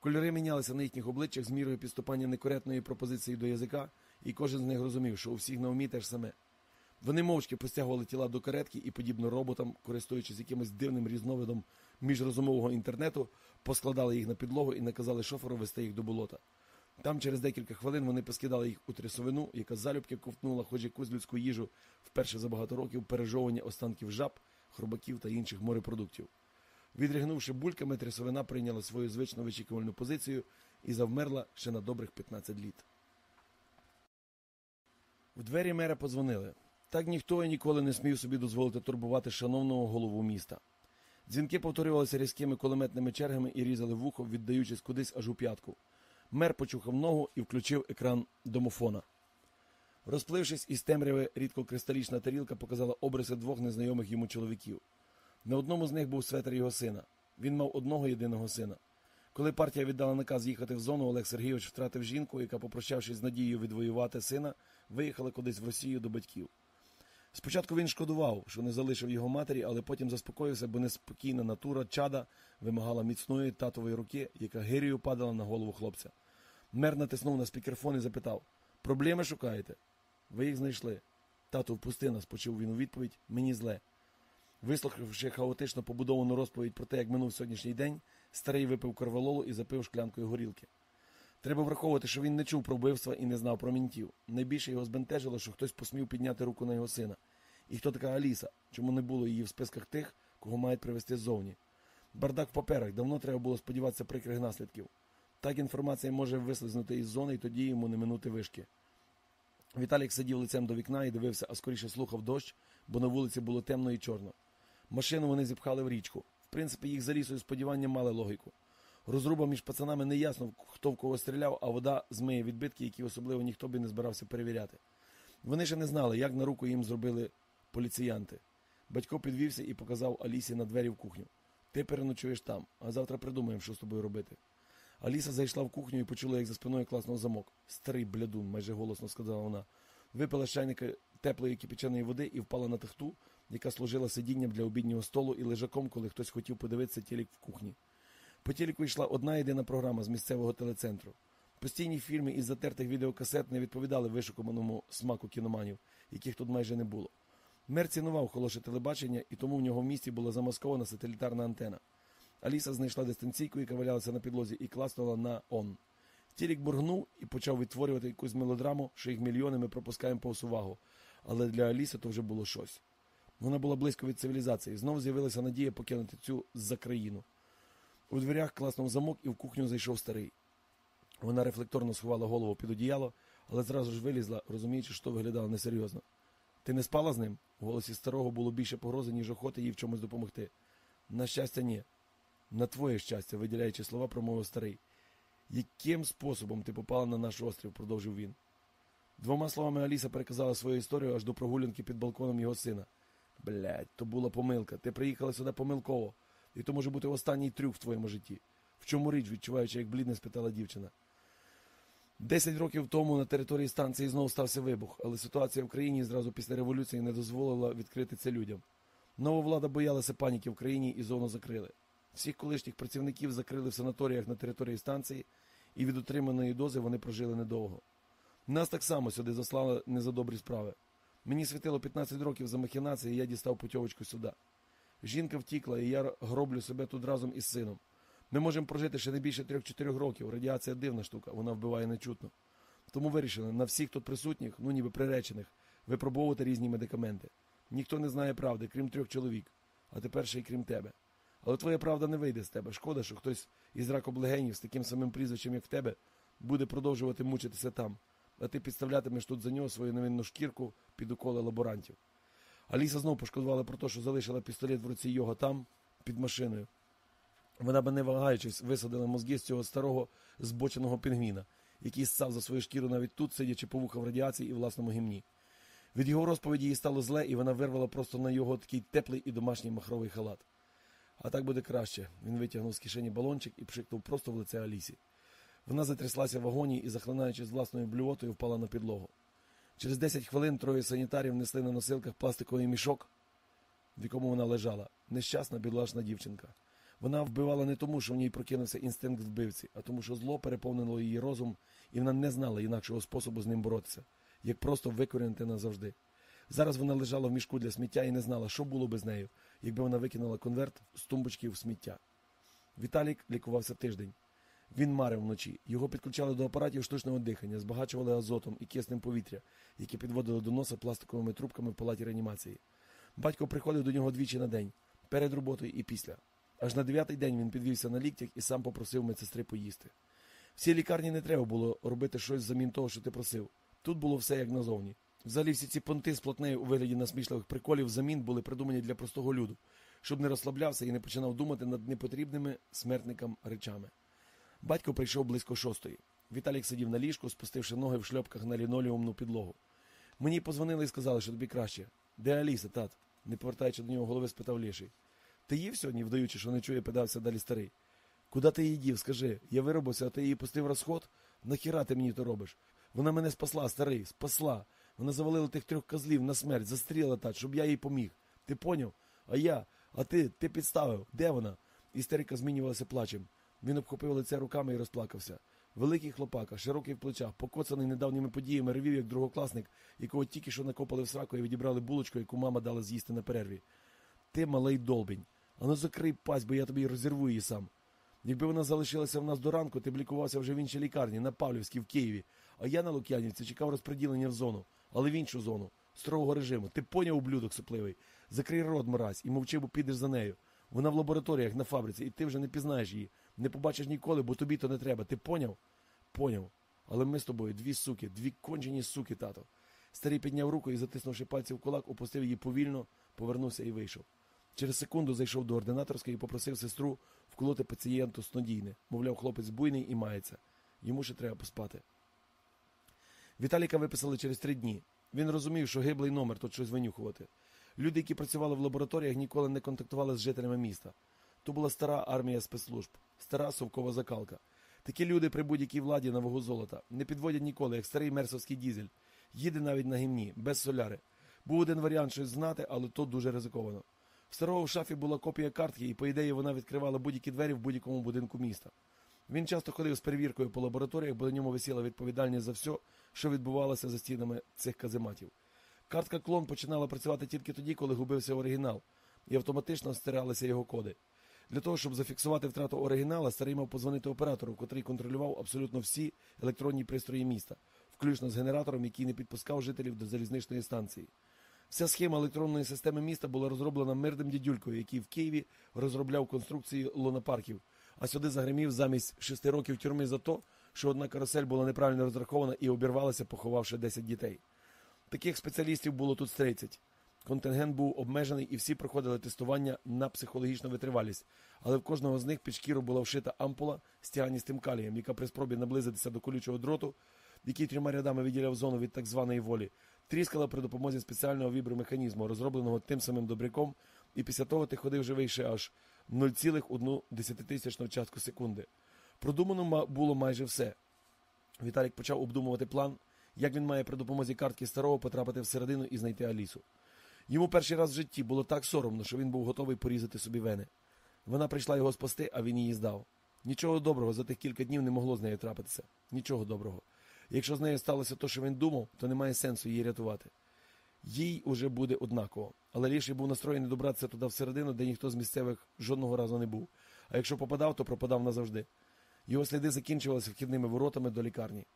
Кольори мінялися на їхніх обличчях з мірою підступання некоректної пропозиції до язика, і кожен з них розумів, що у всіх на умі те ж саме. Вони мовчки постягували тіла до каретки і, подібно роботам, користуючись якимось дивним різновидом міжрозумового інтернету, поскладали їх на підлогу і наказали шоферу вести їх до болота. Там через декілька хвилин вони поскидали їх у трясовину, яка залюбки ковтнула хоч якусь людську їжу вперше за багато років пережовування останків жаб, хробаків та інших морепродуктів. Відригнувши бульками, трясовина прийняла свою звичну вичікувальну позицію і завмерла ще на добрих 15 літ. В двері мера подзвонили. Так ніхто і ніколи не смів собі дозволити турбувати шановного голову міста. Дзвінки повторювалися різкими кулеметними чергами і різали вухо, віддаючись кудись аж у п'ятку. Мер почухав ногу і включив екран домофона. Розплившись із темряви, рідкокристалічна тарілка показала обриси двох незнайомих йому чоловіків. На одному з них був светер його сина. Він мав одного єдиного сина. Коли партія віддала наказ їхати в зону, Олег Сергійович втратив жінку, яка, попрощавшись з надією відвоювати сина, виїхала кудись в Росію до батьків. Спочатку він шкодував, що не залишив його матері, але потім заспокоївся, бо неспокійна натура чада вимагала міцної татової руки, яка гирію падала на голову хлопця. Мер натиснув на спікерфон і запитав: Проблеми шукаєте? Ви їх знайшли. Тату, впусти нас, почув він у відповідь, мені зле. Вислухавши хаотично побудовану розповідь про те, як минув сьогоднішній день, старий випив корвалолу і запив шклянкою горілки. Треба враховувати, що він не чув про вбивства і не знав про мінтів. Найбільше його збентежило, що хтось посмів підняти руку на його сина. І хто така Аліса? Чому не було її в списках тих, кого мають привезти ззовні? Бардак в паперах, давно треба було сподіватися прикрих наслідків. Так інформація може вислизнути із зони, і тоді йому не минути вишки. Віталік сидів лицем до вікна і дивився, а скоріше слухав дощ, бо на вулиці було темно і чорно. Машину вони зіпхали в річку. В принципі, їх за лісою сподівання мали логіку. Розруба між пацанами не ясно, хто в кого стріляв, а вода змиє відбитки, які особливо ніхто би не збирався перевіряти. Вони ще не знали, як на руку їм зробили поліціянти. Батько підвівся і показав Алісі на двері в кухню. Ти переночуєш там, а завтра придумаємо, що з тобою робити. Аліса зайшла в кухню і почула, як за спиною класнув замок. Старий блядун, майже голосно сказала вона. Випила з чайника теплої кипяченої води і впала на тахту, яка служила сидінням для обіднього столу і лежаком, коли хтось хотів подивитися телек в кухні. По телеку йшла одна єдина програма з місцевого телецентру. Постійні фільми із затертих відеокасет не відповідали вишуканому смаку кіноманів, яких тут майже не було. Мер цінував хороше телебачення, і тому в нього в місті була замаскована сателітарна антена. Аліса знайшла дистанційку, яка валялася на підлозі, і класнула на он. Тілік бургнув і почав відтворювати якусь мелодраму, що їх мільйони ми пропускаємо повз увагу. Але для Аліси то вже було щось. Вона була близько від цивілізації. Знов з'явилася надія покинути цю за країну. У дверях класнув замок і в кухню зайшов старий. Вона рефлекторно сховала голову під одіяло, але зразу ж вилізла, розуміючи, що виглядало несерйозно. Ти не спала з ним? У голосі старого було більше погрози, ніж охоти їй в чомусь допомогти. На щастя, ні. На твоє щастя, виділяючи слова, промовив старий. Яким способом ти попала на наш острів? продовжив він. Двома словами Аліса переказала свою історію аж до прогулянки під балконом його сина. Блядь, то була помилка. Ти приїхала сюди помилково. І то може бути останній трюк в твоєму житті. В чому річ, відчуваючи, як блідне спитала дівчина. Десять років тому на території станції знову стався вибух, але ситуація в країні зразу після революції не дозволила відкрити це людям. Нова влада боялася паніки в країні і зону закрили. Всіх колишніх працівників закрили в санаторіях на території станції, і від отриманої дози вони прожили недовго. Нас так само сюди заслали не за добрі справи. Мені світило 15 років за махінації, і я дістав путьовочку сюди. Жінка втікла, і я гроблю себе тут разом із сином. Ми можемо прожити ще не більше 3-4 років. Радіація дивна штука, вона вбиває нечутно. Тому вирішили на всіх тут присутніх, ну ніби приречених, випробовувати різні медикаменти. Ніхто не знає правди, крім трьох чоловік, а тепер ще й крім тебе. Але твоя правда не вийде з тебе. Шкода, що хтось із раком легенів з таким самим прізвищем, як в тебе, буде продовжувати мучитися там, а ти підставлятимеш тут за нього свою невинну шкірку під уколи лаборантів. Аліса знов пошкодувала про те, що залишила пістолет в руці його там, під машиною. Вона би не вагаючись висадила мозги з цього старого збоченого пінгвіна, який ссав за свою шкіру навіть тут, сидячи по вуха в радіації і власному гімні. Від його розповіді їй стало зле, і вона вирвала просто на його такий теплий і домашній махровий халат. А так буде краще. Він витягнув з кишені балончик і пшикнув просто в лице Алісі. Вона затряслася в вагоні і, захлинаючись власною блювотою, впала на підлогу. Через 10 хвилин троє санітарів несли на носилках пластиковий мішок, в якому вона лежала. Нещасна, бідлашна дівчинка. Вона вбивала не тому, що в ній прокинувся інстинкт вбивці, а тому, що зло переповнило її розум, і вона не знала інакшого способу з ним боротися, як просто викорінити назавжди. Зараз вона лежала в мішку для сміття і не знала, що було би з нею, якби вона викинула конверт з тумбочки в сміття. Віталік лікувався тиждень. Він марив вночі. Його підключали до апаратів штучного дихання, збагачували азотом і киснем повітря, які підводили до носа пластиковими трубками в палаті реанімації. Батько приходив до нього двічі на день, перед роботою і після. Аж на дев'ятий день він підвівся на ліктях і сам попросив медсестри поїсти. В цій лікарні не треба було робити щось замін того, що ти просив. Тут було все як назовні. Взагалі всі ці понти з плотнею у вигляді насмішливих приколів замін були придумані для простого люду, щоб не розслаблявся і не починав думати над непотрібними смертникам речами. Батько прийшов близько шостої. Віталік сидів на ліжку, спустивши ноги в шльопках на лінолеумну підлогу. Мені позвонили і сказали, що тобі краще. Де Аліса, тат? не повертаючи до нього голови, спитав Ліший. Ти їв сьогодні, вдаючи, що не чує, подався далі старий. Куди ти її дів, скажи? Я виробився, а ти її пустив розход? Нахіра ти мені то робиш? Вона мене спасла, старий, спасла. Вона завалила тих трьох козлів на смерть, застріла так, щоб я їй поміг. Ти поняв? А я, а ти, ти підставив. Де вона? Істерика змінювалася плачем. Він обхопив лице руками і розплакався. Великий хлопака, широкий в плечах, покоцаний недавніми подіями, ревів, як другокласник, якого тільки що накопали в сраку і відібрали булочку, яку мама дала з'їсти на перерві. Ти малий долбінь. Ану закрий пасть, бо я тобі розірву її сам. Якби вона залишилася в нас до ранку, ти б лікувався вже в іншій лікарні, на Павлівській, в Києві. А я на Лук'янівці чекав розподілення в зону, але в іншу зону, строгого режиму. Ти поняв, ублюдок сопливий. Закрий рот, мразь, і мовчи, бо підеш за нею. Вона в лабораторіях на фабриці, і ти вже не пізнаєш її. Не побачиш ніколи, бо тобі то не треба. Ти поняв? Поняв. Але ми з тобою дві суки, дві кончені суки, тато. Старий підняв руку і, затиснувши пальці в кулак, опустив її повільно, повернувся і вийшов. Через секунду зайшов до ординаторської і попросив сестру вколоти пацієнту снодійне. Мовляв, хлопець буйний і мається. Йому ще треба поспати. Віталіка виписали через три дні. Він розумів, що гиблий номер тут щось винюхувати. Люди, які працювали в лабораторіях, ніколи не контактували з жителями міста. То була стара армія спецслужб, стара совкова закалка. Такі люди при будь-якій владі на вагу золота не підводять ніколи, як старий мерсовський дізель. Їде навіть на гімні, без соляри. Був один варіант щось знати, але то дуже ризиковано. В старого в шафі була копія картки, і, по ідеї, вона відкривала будь-які двері в будь-якому будинку міста. Він часто ходив з перевіркою по лабораторіях, бо на ньому висіла відповідальність за все, що відбувалося за стінами цих казематів. Картка клон починала працювати тільки тоді, коли губився оригінал, і автоматично стиралися його коди. Для того, щоб зафіксувати втрату оригінала, старий мав позвонити оператору, котрий контролював абсолютно всі електронні пристрої міста, включно з генератором, який не підпускав жителів до залізничної станції. Вся схема електронної системи міста була розроблена мирним дідюлькою, який в Києві розробляв конструкції лунопарків, а сюди загримів замість шести років тюрми за то, що одна карусель була неправильно розрахована і обірвалася, поховавши 10 дітей. Таких спеціалістів було тут з 30. Контингент був обмежений і всі проходили тестування на психологічну витривалість, але в кожного з них під шкіру була вшита ампула з тіаністим калієм, яка при спробі наблизитися до колючого дроту, який трьома рядами виділяв зону від так званої волі, тріскала при допомозі спеціального вібромеханізму, розробленого тим самим добряком, і після того ти ходив живий аж 0,1 частку секунди. Продумано було майже все. Віталік почав обдумувати план, як він має при допомозі картки старого потрапити всередину і знайти Алісу. Йому перший раз в житті було так соромно, що він був готовий порізати собі вени. Вона прийшла його спасти, а він її здав. Нічого доброго за тих кілька днів не могло з нею трапитися. Нічого доброго. Якщо з нею сталося те, що він думав, то немає сенсу її рятувати. Їй уже буде однаково. Але Ліший був настроєний добратися туди всередину, де ніхто з місцевих жодного разу не був. А якщо попадав, то пропадав назавжди. Його сліди закінчувалися вхідними воротами до лікарні.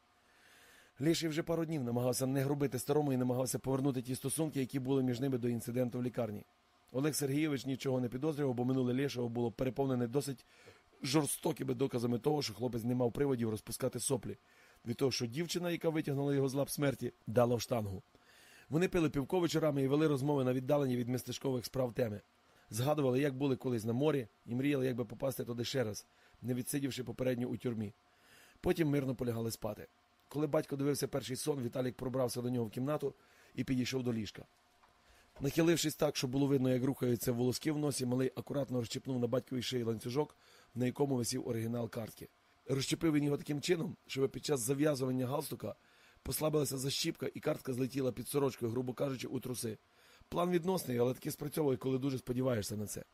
Ліший вже пару днів намагався не грубити старому і намагався повернути ті стосунки, які були між ними до інциденту в лікарні. Олег Сергійович нічого не підозрював, бо минуле Лішого було переповнене досить жорстокими доказами того, що хлопець не мав приводів розпускати соплі. Від того, що дівчина, яка витягнула його з лап смерті, дала в штангу. Вони пили півко вечорами і вели розмови на віддалені від містечкових справ теми. Згадували, як були колись на морі, і мріяли, як би попасти туди ще раз, не відсидівши попередньо у тюрмі. Потім мирно полягали спати. Коли батько дивився перший сон, Віталік пробрався до нього в кімнату і підійшов до ліжка. Нахилившись так, щоб було видно, як рухаються волоски в носі, малий акуратно розчепнув на батьковій шиї ланцюжок, на якому висів оригінал картки. Розчепив він його таким чином, щоб під час зав'язування галстука послабилася защіпка і картка злетіла під сорочкою, грубо кажучи, у труси. План відносний, але таки спрацьовує, коли дуже сподіваєшся на це.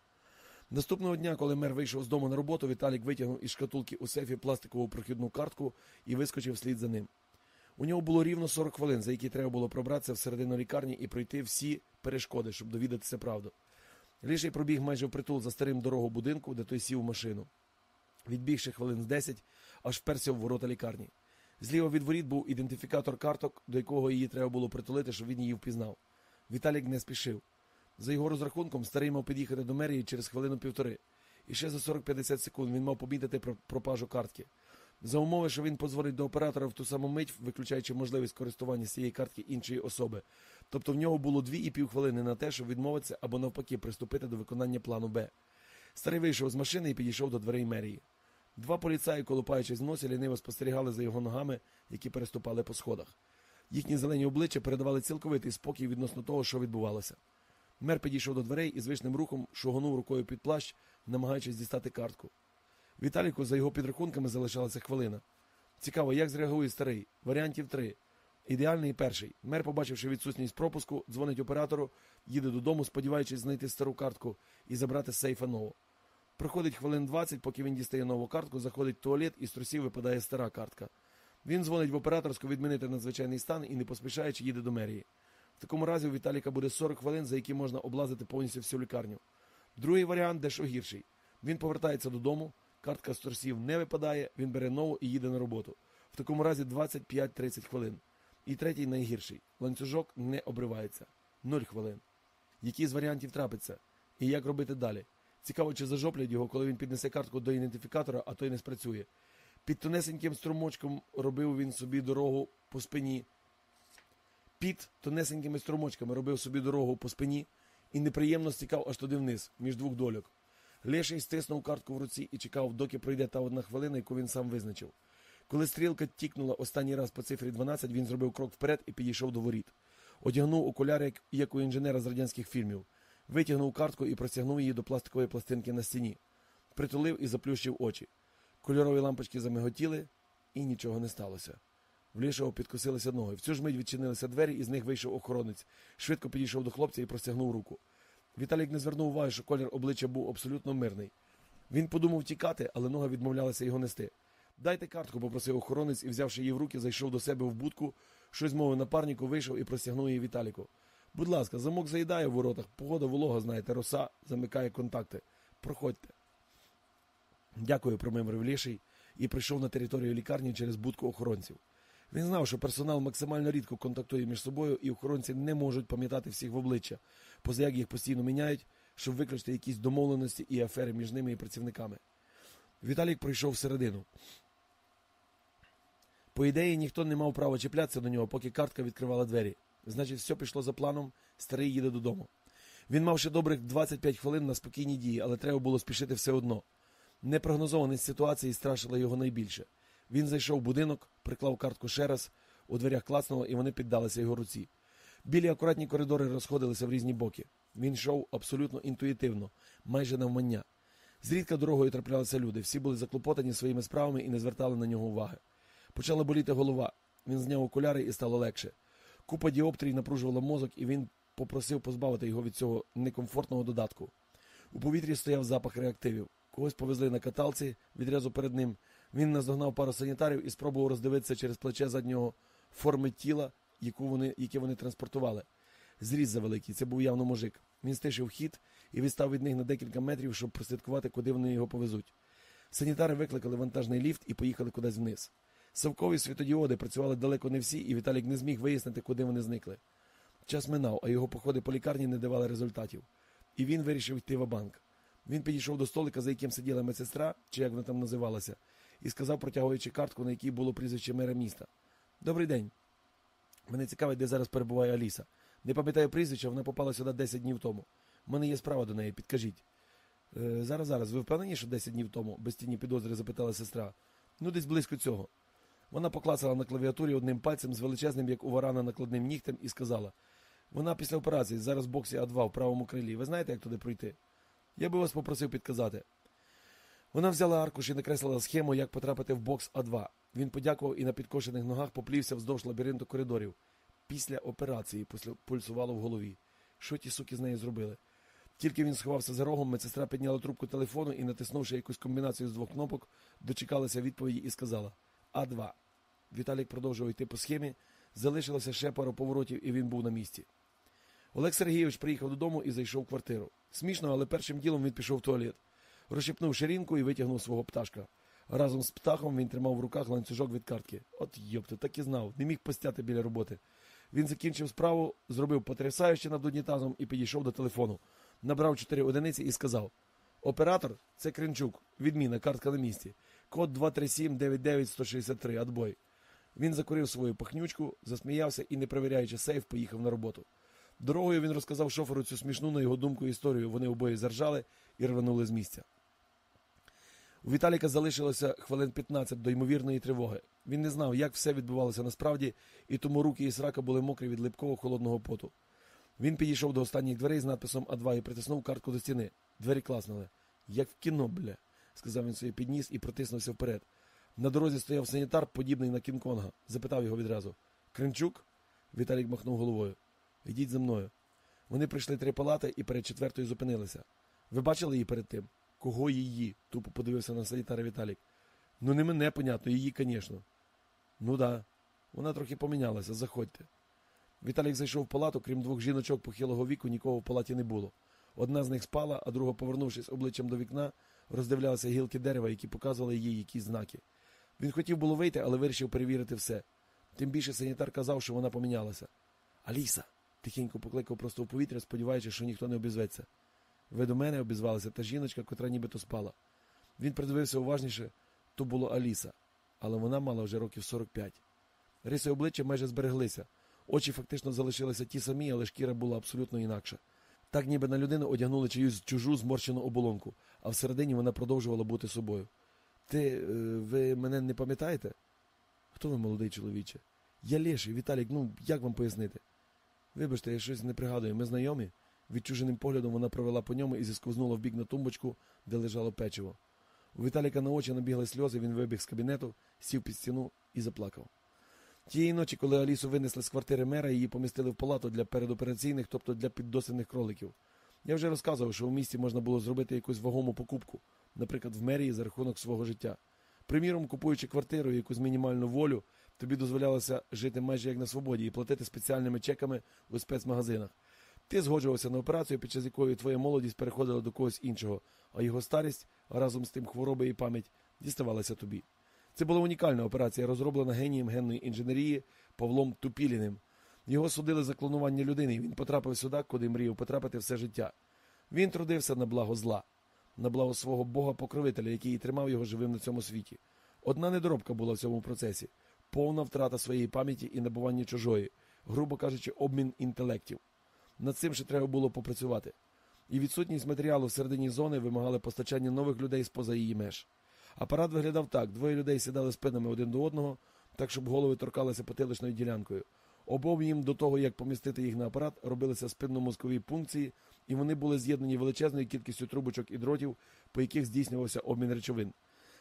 Наступного дня, коли мер вийшов з дому на роботу, Віталік витягнув із шкатулки у сейфі пластикову прохідну картку і вискочив вслід за ним. У нього було рівно 40 хвилин, за які треба було пробратися всередину лікарні і пройти всі перешкоди, щоб довідатися правду. Ліший пробіг майже впритул за старим дорогу будинку, де той сів у машину. Відбігши хвилин з 10, аж вперся в ворота лікарні. Зліва від воріт був ідентифікатор карток, до якого її треба було притулити, щоб він її впізнав. Віталік не спішив. За його розрахунком, старий мав під'їхати до мерії через хвилину-півтори. І ще за 40-50 секунд він мав помітити про пропажу картки. За умови, що він позвонить до оператора в ту саму мить, виключаючи можливість користування цієї картки іншої особи. Тобто в нього було дві і пів хвилини на те, щоб відмовитися або навпаки приступити до виконання плану Б. Старий вийшов з машини і підійшов до дверей мерії. Два поліцаї, колупаючись в носі, ліниво спостерігали за його ногами, які переступали по сходах. Їхні зелені обличчя передавали цілковитий спокій відносно того, що відбувалося. Мер підійшов до дверей і звичним рухом шугонув рукою під плащ, намагаючись дістати картку. Віталіку, за його підрахунками, залишалася хвилина. Цікаво, як зреагує старий. Варіантів три. Ідеальний перший. Мер, побачивши відсутність пропуску, дзвонить оператору, їде додому, сподіваючись знайти стару картку і забрати з сейфа нову. Проходить хвилин 20, поки він дістає нову картку, заходить в туалет і з трусів випадає стара картка. Він дзвонить в операторську відмінити надзвичайний стан і, не поспішаючи, їде до мерії. В такому разі у Віталіка буде 40 хвилин, за які можна облазити повністю всю лікарню. Другий варіант дещо гірший. Він повертається додому, картка з трусів не випадає, він бере нову і їде на роботу. В такому разі 25-30 хвилин. І третій найгірший. Ланцюжок не обривається. 0 хвилин. Який з варіантів трапиться? І як робити далі? Цікаво, чи зажоплять його, коли він піднесе картку до ідентифікатора, а той не спрацює. Під тонесеньким струмочком робив він собі дорогу по спині. Під тонесенькими струмочками робив собі дорогу по спині і неприємно стікав аж туди вниз, між двох дольок. Леший стиснув картку в руці і чекав, доки пройде та одна хвилина, яку він сам визначив. Коли стрілка тікнула останній раз по цифрі 12, він зробив крок вперед і підійшов до воріт. Одягнув окуляри, як, у інженера з радянських фільмів, витягнув картку і простягнув її до пластикової пластинки на стіні, притулив і заплющив очі. Кольорові лампочки замиготіли, і нічого не сталося. В лішого підкосилися ноги. В цю ж мить відчинилися двері, і з них вийшов охоронець. Швидко підійшов до хлопця і простягнув руку. Віталік не звернув уваги, що колір обличчя був абсолютно мирний. Він подумав тікати, але нога відмовлялася його нести. Дайте картку, попросив охоронець і, взявши її в руки, зайшов до себе в будку, щось мовив напарнику, вийшов і простягнув її Віталіку. Будь ласка, замок заїдає в воротах, погода волога, знаєте, роса замикає контакти. Проходьте. Дякую, промимрив ліший і прийшов на територію лікарні через будку охоронців. Він знав, що персонал максимально рідко контактує між собою, і охоронці не можуть пам'ятати всіх в обличчя, поза як їх постійно міняють, щоб виключити якісь домовленості і афери між ними і працівниками. Віталік пройшов всередину. По ідеї, ніхто не мав права чіплятися до нього, поки картка відкривала двері. Значить, все пішло за планом, старий їде додому. Він мав ще добрих 25 хвилин на спокійні дії, але треба було спішити все одно. Непрогнозованість ситуації страшила його найбільше. Він зайшов в будинок, приклав картку ще раз, у дверях клацнуло, і вони піддалися його руці. Білі акуратні коридори розходилися в різні боки. Він йшов абсолютно інтуїтивно, майже навмання. Зрідка дорогою траплялися люди, всі були заклопотані своїми справами і не звертали на нього уваги. Почала боліти голова. Він зняв окуляри і стало легше. Купа діоптрій напружувала мозок, і він попросив позбавити його від цього некомфортного додатку. У повітрі стояв запах реактивів. Когось повезли на каталці, відразу перед ним. Він наздогнав пару санітарів і спробував роздивитися через плече заднього форми тіла, яку вони, яке вони транспортували. Зріз завеликий, це був явно мужик. Він стишив хід і відстав від них на декілька метрів, щоб прослідкувати, куди вони його повезуть. Санітари викликали вантажний ліфт і поїхали кудись вниз. Совкові світодіоди працювали далеко не всі, і Віталік не зміг вияснити, куди вони зникли. Час минав, а його походи по лікарні не давали результатів. І він вирішив йти в банк. Він підійшов до столика, за яким сиділа медсестра, чи як вона там називалася, і сказав, протягуючи картку, на якій було прізвище мера міста. Добрий день. Мене цікавить, де зараз перебуває Аліса. Не пам'ятаю прізвища, вона попала сюди 10 днів тому. У мене є справа до неї, підкажіть. Е, зараз, зараз, ви впевнені, що 10 днів тому, без тіні підозри запитала сестра. Ну, десь близько цього. Вона поклацала на клавіатурі одним пальцем з величезним, як у варана, накладним нігтем, і сказала: Вона після операції зараз в боксі А2 в правому крилі. Ви знаєте, як туди пройти? Я би вас попросив підказати. Вона взяла аркуш і накреслила схему, як потрапити в бокс А2. Він подякував і на підкошених ногах поплівся вздовж лабіринту коридорів. Після операції пульсувало в голові. Що ті суки з нею зробили? Тільки він сховався за рогом, медсестра підняла трубку телефону і, натиснувши якусь комбінацію з двох кнопок, дочекалася відповіді і сказала А2. Віталік продовжував йти по схемі. Залишилося ще пару поворотів, і він був на місці. Олег Сергійович приїхав додому і зайшов в квартиру. Смішно, але першим ділом він пішов в туалет. Розщепнув ширинку і витягнув свого пташка. Разом з птахом він тримав в руках ланцюжок від картки. От йопти, так і знав, не міг постяти біля роботи. Він закінчив справу, зробив потрясающе над унітазом і підійшов до телефону. Набрав чотири одиниці і сказав: Оператор, це Кринчук, відміна, картка на місці. Код 237-99-163, отбой. Він закурив свою пахнючку, засміявся і, не перевіряючи сейф, поїхав на роботу. Дорогою він розказав шоферу цю смішну, на його думку, історію. Вони обоє заржали і рванули з місця. У Віталіка залишилося хвилин 15 до ймовірної тривоги. Він не знав, як все відбувалося насправді, і тому руки і срака були мокрі від липкого холодного поту. Він підійшов до останніх дверей з надписом А2 і притиснув картку до стіни. Двері класнули. Як в кіно, бля, сказав він собі підніс і протиснувся вперед. На дорозі стояв санітар, подібний на Кінг-Конга. Запитав його відразу Кринчук? Віталік махнув головою. Йдіть за мною. Вони прийшли три палати і перед четвертою зупинилися. Ви бачили її перед тим? Кого її? тупо подивився на санітара Віталік. Ну, не мене, понятно, її, звісно. Ну да. Вона трохи помінялася, заходьте. Віталік зайшов в палату, крім двох жіночок похилого віку, нікого в палаті не було. Одна з них спала, а друга, повернувшись обличчям до вікна, роздивлялася гілки дерева, які показували їй якісь знаки. Він хотів було вийти, але вирішив перевірити все. Тим більше санітар казав, що вона помінялася. Аліса. тихенько покликав просто в повітря, сподіваючись, що ніхто не обізветься. Ви до мене обізвалася та жіночка, котра нібито спала. Він придивився уважніше, то було Аліса, але вона мала вже років 45. Риси обличчя майже збереглися. Очі фактично залишилися ті самі, але шкіра була абсолютно інакша. Так ніби на людину одягнули чиюсь чужу зморщену оболонку, а всередині вона продовжувала бути собою. Ти, е, ви мене не пам'ятаєте? Хто ви, молодий чоловіче? Я Лєший, Віталік, ну як вам пояснити? Вибачте, я щось не пригадую, ми знайомі? Відчуженим поглядом вона провела по ньому і зісковзнула в бік на тумбочку, де лежало печиво. У Віталіка на очі набігли сльози, він вибіг з кабінету, сів під стіну і заплакав. Тієї ночі, коли Алісу винесли з квартири мера, її помістили в палату для передопераційних, тобто для піддослідних кроликів. Я вже розказував, що у місті можна було зробити якусь вагому покупку, наприклад, в мерії за рахунок свого життя. Приміром, купуючи квартиру, якусь мінімальну волю, тобі дозволялося жити майже як на свободі і платити спеціальними чеками у спецмагазинах. Ти згоджувався на операцію, під час якої твоя молодість переходила до когось іншого, а його старість, разом з тим хвороби і пам'ять діставалася тобі. Це була унікальна операція, розроблена генієм генної інженерії Павлом Тупіліним. Його судили за клонування людини, і він потрапив сюди, куди мріяв потрапити все життя. Він трудився на благо зла, на благо свого Бога-покровителя, який і тримав його живим на цьому світі. Одна недоробка була в цьому процесі повна втрата своєї пам'яті і набування чужої, грубо кажучи, обмін інтелектів. Над цим ще треба було попрацювати. І відсутність матеріалу всередині зони вимагали постачання нових людей з-поза її меж. Апарат виглядав так: двоє людей сідали спинами один до одного, так щоб голови торкалися потиличною ділянкою. Обом їм до того, як помістити їх на апарат, робилися спинномозкові пункції, і вони були з'єднані величезною кількістю трубочок і дротів, по яких здійснювався обмін речовин.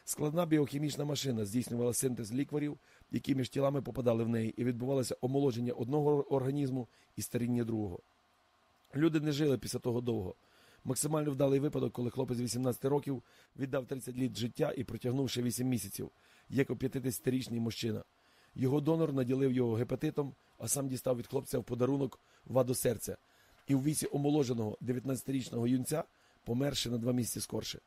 Складна біохімічна машина здійснювала синтез лікварів, які між тілами попадали в неї, і відбувалося омолодження одного організму і старіння другого. Люди не жили після того довго. Максимально вдалий випадок, коли хлопець 18 років віддав 30 літ життя і протягнув ще 8 місяців, як 50-річний мужчина. Його донор наділив його гепатитом, а сам дістав від хлопця в подарунок ваду серця. І у віці омоложеного 19-річного юнця помер ще на два місяці скорше.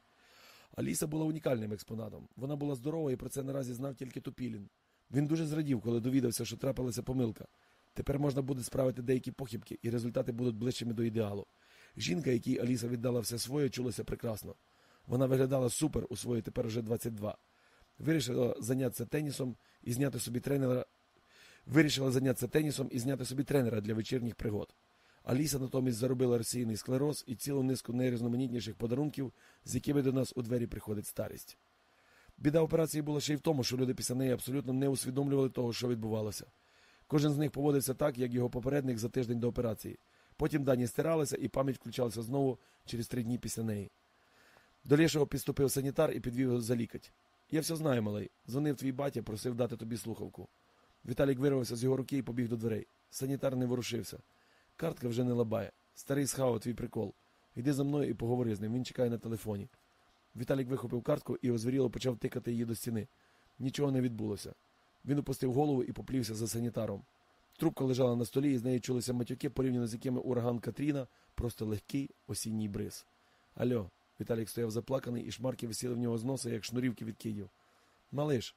Аліса була унікальним експонатом. Вона була здорова і про це наразі знав тільки Тупілін. Він дуже зрадів, коли довідався, що трапилася помилка. Тепер можна буде справити деякі похибки, і результати будуть ближчими до ідеалу. Жінка, якій Аліса віддала все своє, чулася прекрасно. Вона виглядала супер у свої тепер вже 22. Вирішила зайнятися тенісом і зняти собі тренера. Вирішила зайнятися тенісом і зняти собі тренера для вечірніх пригод. Аліса натомість заробила російний склероз і цілу низку найрізноманітніших подарунків, з якими до нас у двері приходить старість. Біда операції була ще й в тому, що люди після неї абсолютно не усвідомлювали того, що відбувалося. Кожен з них поводився так, як його попередник за тиждень до операції. Потім дані стиралися і пам'ять включалася знову через три дні після неї. До Лєшого підступив санітар і підвів його за лікать. Я все знаю, малий. Дзвонив твій батя, просив дати тобі слухавку. Віталік вирвався з його руки і побіг до дверей. Санітар не ворушився. Картка вже не лабає. Старий схавав твій прикол. Йди за мною і поговори з ним. Він чекає на телефоні. Віталік вихопив картку і озвіріло почав тикати її до стіни. Нічого не відбулося. Він опустив голову і поплівся за санітаром. Трубка лежала на столі, і з неї чулися матюки, порівняно з якими ураган Катріна, просто легкий осінній бриз. Альо, Віталік стояв заплаканий, і шмарки висіли в нього з носа, як шнурівки від кидів. Малиш,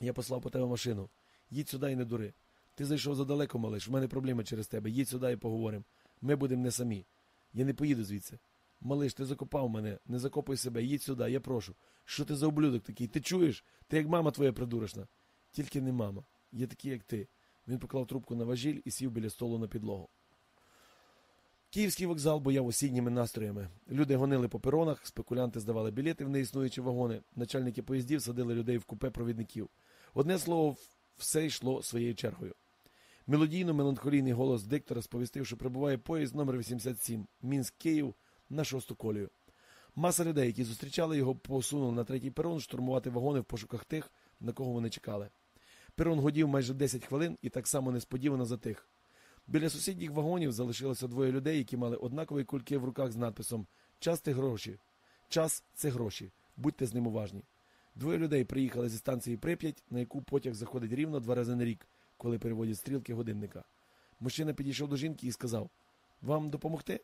я послав по тебе машину. Їдь сюди і не дури. Ти зайшов задалеко, малиш, в мене проблеми через тебе. Їдь сюди і поговоримо. Ми будемо не самі. Я не поїду звідси. Малиш, ти закопав мене, не закопуй себе, їдь сюди, я прошу. Що ти за ублюдок такий? Ти чуєш? Ти як мама твоя придурочна. Тільки не мама. Є такі, як ти. Він поклав трубку на важіль і сів біля столу на підлогу. Київський вокзал бояв осінніми настроями. Люди гонили по перонах, спекулянти здавали білети в неіснуючі вагони, начальники поїздів садили людей в купе провідників. Одне слово, все йшло своєю чергою. Мелодійно меланхолійний голос диктора сповістив, що прибуває поїзд номер 87 Мінськ Київ на шосту колію. Маса людей, які зустрічали його, посунули на третій перон штурмувати вагони в пошуках тих, на кого вони чекали. Перон годів майже 10 хвилин і так само несподівано затих. Біля сусідніх вагонів залишилося двоє людей, які мали однакові кульки в руках з надписом Час це гроші. Час це гроші. Будьте з ним уважні. Двоє людей приїхали зі станції Прип'ять, на яку потяг заходить рівно два рази на рік, коли переводять стрілки годинника. Мужчина підійшов до жінки і сказав: Вам допомогти?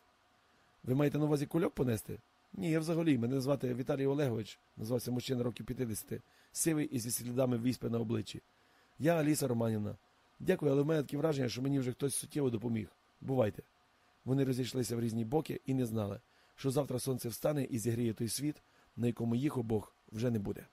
Ви маєте на увазі кульок понести? Ні, я взагалі. Мене звати Віталій Олегович, назвався мужчина років 50, сивий і зі слідами віспи на обличчі. Я Аліса Романівна. Дякую, але в мене таке враження, що мені вже хтось суттєво допоміг. Бувайте. Вони розійшлися в різні боки і не знали, що завтра сонце встане і зігріє той світ, на якому їх обох вже не буде.